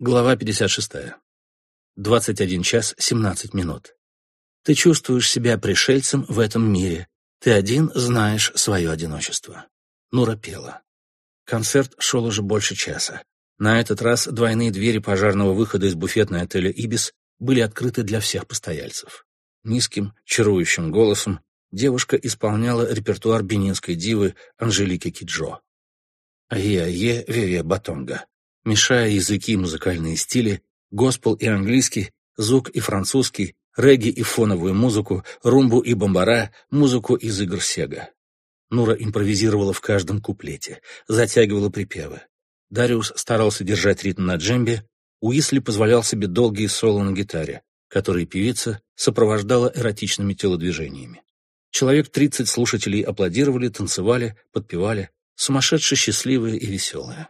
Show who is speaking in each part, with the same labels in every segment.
Speaker 1: Глава 56. 21 час 17 минут. Ты чувствуешь себя пришельцем в этом мире. Ты один знаешь свое одиночество. Нура пела. Концерт шел уже больше часа. На этот раз двойные двери пожарного выхода из буфетной отеля «Ибис» были открыты для всех постояльцев. Низким, чарующим голосом девушка исполняла репертуар бенинской дивы Анжелики Киджо. «Ае-ае, ве-ве, батонга», мешая языки и музыкальные стили, госпел и английский, звук и французский, регги и фоновую музыку, румбу и бомбара, музыку из игр Сега. Нура импровизировала в каждом куплете, затягивала припевы. Дариус старался держать ритм на джембе, Уисли позволял себе долгие соло на гитаре, которые певица сопровождала эротичными телодвижениями. Человек тридцать слушателей аплодировали, танцевали, подпевали, сумасшедше счастливые и веселые.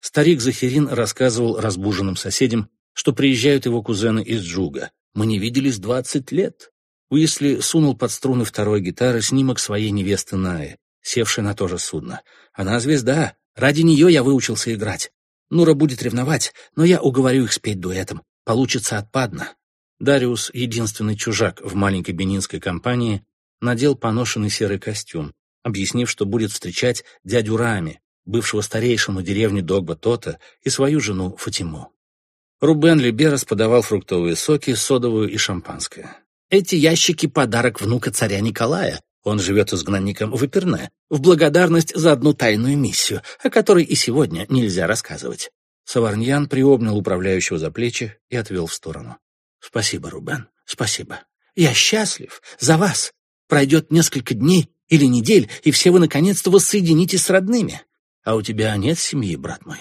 Speaker 1: Старик Захирин рассказывал разбуженным соседям, что приезжают его кузены из Джуга. «Мы не виделись двадцать лет». Уисли сунул под струны второй гитары снимок своей невесты Наи, севшей на то же судно. «Она звезда. Ради нее я выучился играть. Нура будет ревновать, но я уговорю их спеть дуэтом. Получится отпадно». Дариус, единственный чужак в маленькой бенинской компании, надел поношенный серый костюм, объяснив, что будет встречать дядю Рами, бывшего старейшину деревни Догба Тота, и свою жену Фатиму. Рубен Либерас подавал фруктовые соки, содовую и шампанское. «Эти ящики — подарок внука царя Николая. Он живет изгнанником в Эперне, в благодарность за одну тайную миссию, о которой и сегодня нельзя рассказывать». Саварньян приобнял управляющего за плечи и отвел в сторону. «Спасибо, Рубен, спасибо. Я счастлив за вас. Пройдет несколько дней или недель, и все вы наконец-то воссоединитесь с родными. А у тебя нет семьи, брат мой?»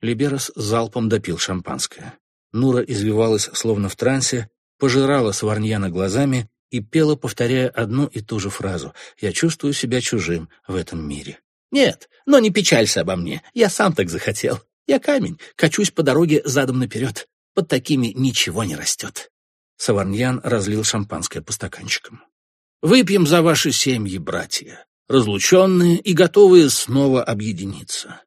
Speaker 1: Либерос залпом допил шампанское. Нура извивалась, словно в трансе, пожирала Сварньяна глазами и пела, повторяя одну и ту же фразу «Я чувствую себя чужим в этом мире». «Нет, но не печалься обо мне, я сам так захотел. Я камень, качусь по дороге задом наперед. Под такими ничего не растет». Саварньян разлил шампанское по стаканчикам. «Выпьем за ваши семьи, братья разлученные и готовые снова объединиться.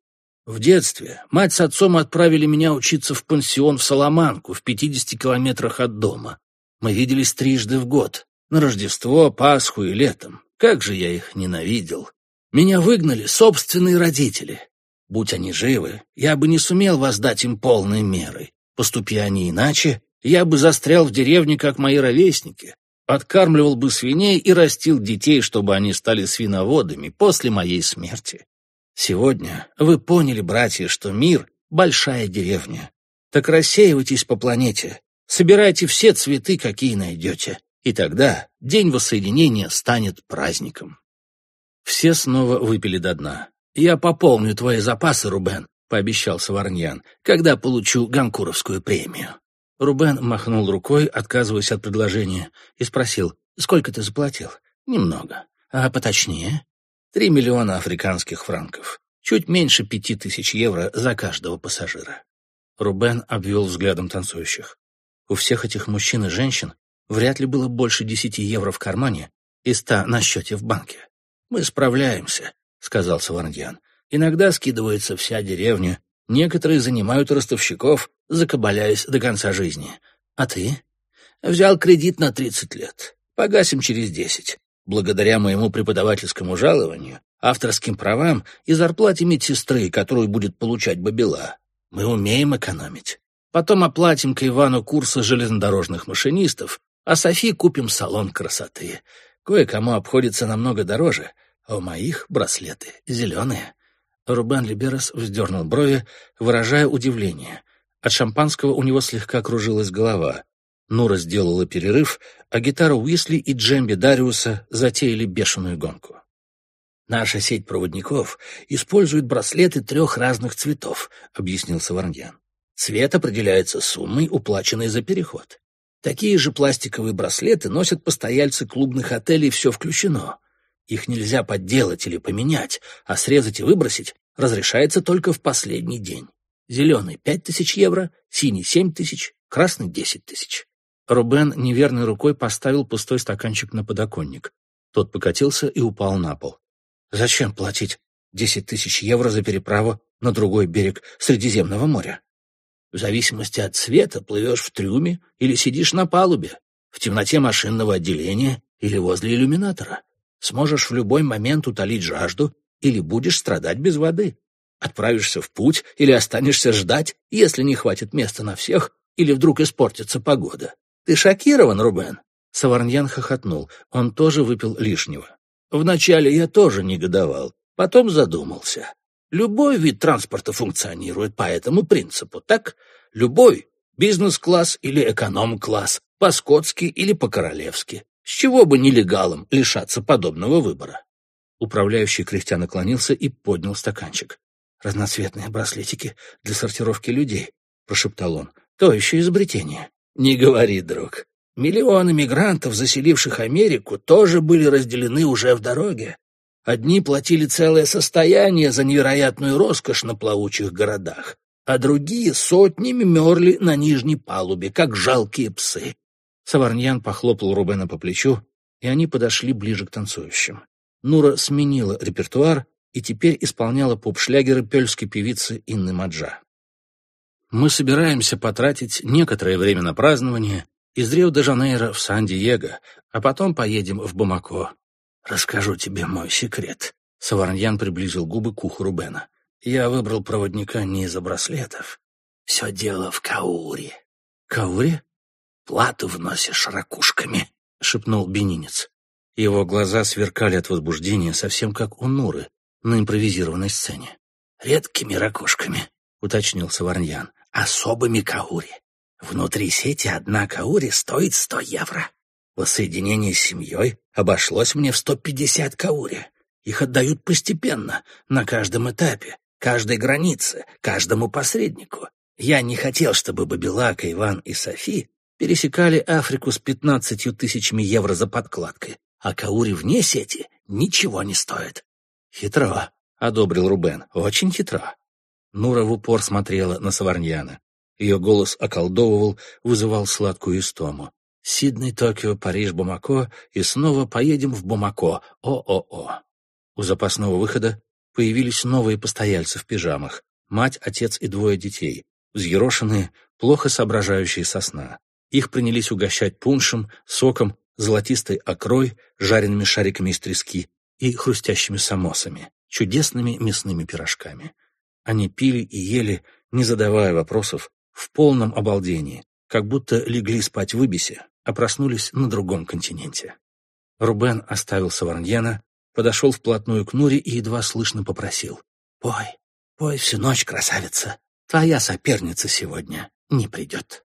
Speaker 1: В детстве мать с отцом отправили меня учиться в пансион в Соломанку, в 50 километрах от дома. Мы виделись трижды в год, на Рождество, Пасху и летом. Как же я их ненавидел. Меня выгнали собственные родители. Будь они живы, я бы не сумел воздать им полной мерой. Поступи они иначе, я бы застрял в деревне, как мои ровесники, Откармливал бы свиней и растил детей, чтобы они стали свиноводами после моей смерти. Сегодня вы поняли, братья, что мир — большая деревня. Так рассеивайтесь по планете, собирайте все цветы, какие найдете, и тогда день воссоединения станет праздником. Все снова выпили до дна. «Я пополню твои запасы, Рубен», — пообещал Саварньян, «когда получу Ганкуровскую премию». Рубен махнул рукой, отказываясь от предложения, и спросил, «Сколько ты заплатил?» «Немного. А поточнее?» «Три миллиона африканских франков. Чуть меньше пяти тысяч евро за каждого пассажира». Рубен обвел взглядом танцующих. У всех этих мужчин и женщин вряд ли было больше десяти евро в кармане и ста на счете в банке. «Мы справляемся», — сказал Савардьян. «Иногда скидывается вся деревня, некоторые занимают ростовщиков, закабаляясь до конца жизни. А ты? Взял кредит на 30 лет. Погасим через 10. Благодаря моему преподавательскому жалованию, авторским правам и зарплате медсестры, которую будет получать Бабила. Мы умеем экономить. Потом оплатим к Ивану курсы железнодорожных машинистов, а Софи купим салон красоты. Кое-кому обходится намного дороже, а у моих браслеты зеленые. Рубен Либерас вздернул брови, выражая удивление. От шампанского у него слегка кружилась голова. Нура сделала перерыв, а гитара Уисли и джемби Дариуса затеяли бешеную гонку. «Наша сеть проводников использует браслеты трех разных цветов», — объяснил Саварньян. «Цвет определяется суммой, уплаченной за переход. Такие же пластиковые браслеты носят постояльцы клубных отелей «Все включено». Их нельзя подделать или поменять, а срезать и выбросить разрешается только в последний день. Зеленый — пять тысяч евро, синий — семь тысяч, красный — десять тысяч. Рубен неверной рукой поставил пустой стаканчик на подоконник. Тот покатился и упал на пол. Зачем платить десять тысяч евро за переправу на другой берег Средиземного моря? В зависимости от цвета плывешь в трюме или сидишь на палубе, в темноте машинного отделения или возле иллюминатора. Сможешь в любой момент утолить жажду или будешь страдать без воды. Отправишься в путь или останешься ждать, если не хватит места на всех или вдруг испортится погода. Ты шокирован, Рубен?» Саварньян хохотнул. Он тоже выпил лишнего. «Вначале я тоже негодовал, потом задумался. Любой вид транспорта функционирует по этому принципу, так? Любой. Бизнес-класс или эконом-класс, по-скотски или по-королевски. С чего бы нелегалам лишаться подобного выбора? Управляющий кряхтя наклонился и поднял стаканчик. «Разноцветные браслетики для сортировки людей», — прошептал он. «То еще изобретение». «Не говори, друг. Миллионы мигрантов, заселивших Америку, тоже были разделены уже в дороге. Одни платили целое состояние за невероятную роскошь на плавучих городах, а другие сотнями мерли на нижней палубе, как жалкие псы. Саварньян похлопал Рубена по плечу, и они подошли ближе к танцующим. Нура сменила репертуар и теперь исполняла поп-шлягеры пельской певицы Инны Маджа. «Мы собираемся потратить некоторое время на празднование из Рио-де-Жанейро в Сан-Диего, а потом поедем в Бамако. «Расскажу тебе мой секрет». Саварньян приблизил губы к уху Рубена. «Я выбрал проводника не из-за браслетов. Все дело в Кауре». «Кауре?» «Плату вносишь ракушками», — шепнул бенинец. Его глаза сверкали от возбуждения, совсем как у Нуры на импровизированной сцене. «Редкими ракушками», — уточнил Саварньян. «Особыми каури. Внутри сети одна каури стоит сто евро. Воссоединение с семьей обошлось мне в 150 каури. Их отдают постепенно, на каждом этапе, каждой границе, каждому посреднику. Я не хотел, чтобы Бабилака, Иван и Софи пересекали Африку с 15 тысячами евро за подкладкой, а каури вне сети ничего не стоит. Хитро, — одобрил Рубен, — очень хитро. Нура в упор смотрела на Саварньяна. Ее голос околдовывал, вызывал сладкую истому. Сидней, Токио, Париж, Бумако, и снова поедем в Бумако. О-о-о. У запасного выхода появились новые постояльцы в пижамах. Мать, отец и двое детей. Взъерошенные, плохо соображающие со сна. Их принялись угощать пуншем, соком, золотистой окрой, жареными шариками из трески и хрустящими самосами, чудесными мясными пирожками. Они пили и ели, не задавая вопросов, в полном обалдении, как будто легли спать в Ибисе, а проснулись на другом континенте. Рубен оставил Саварньяна, подошел вплотную к Нуре и едва слышно попросил. «Пой, пой всю ночь, красавица. Твоя соперница сегодня не придет».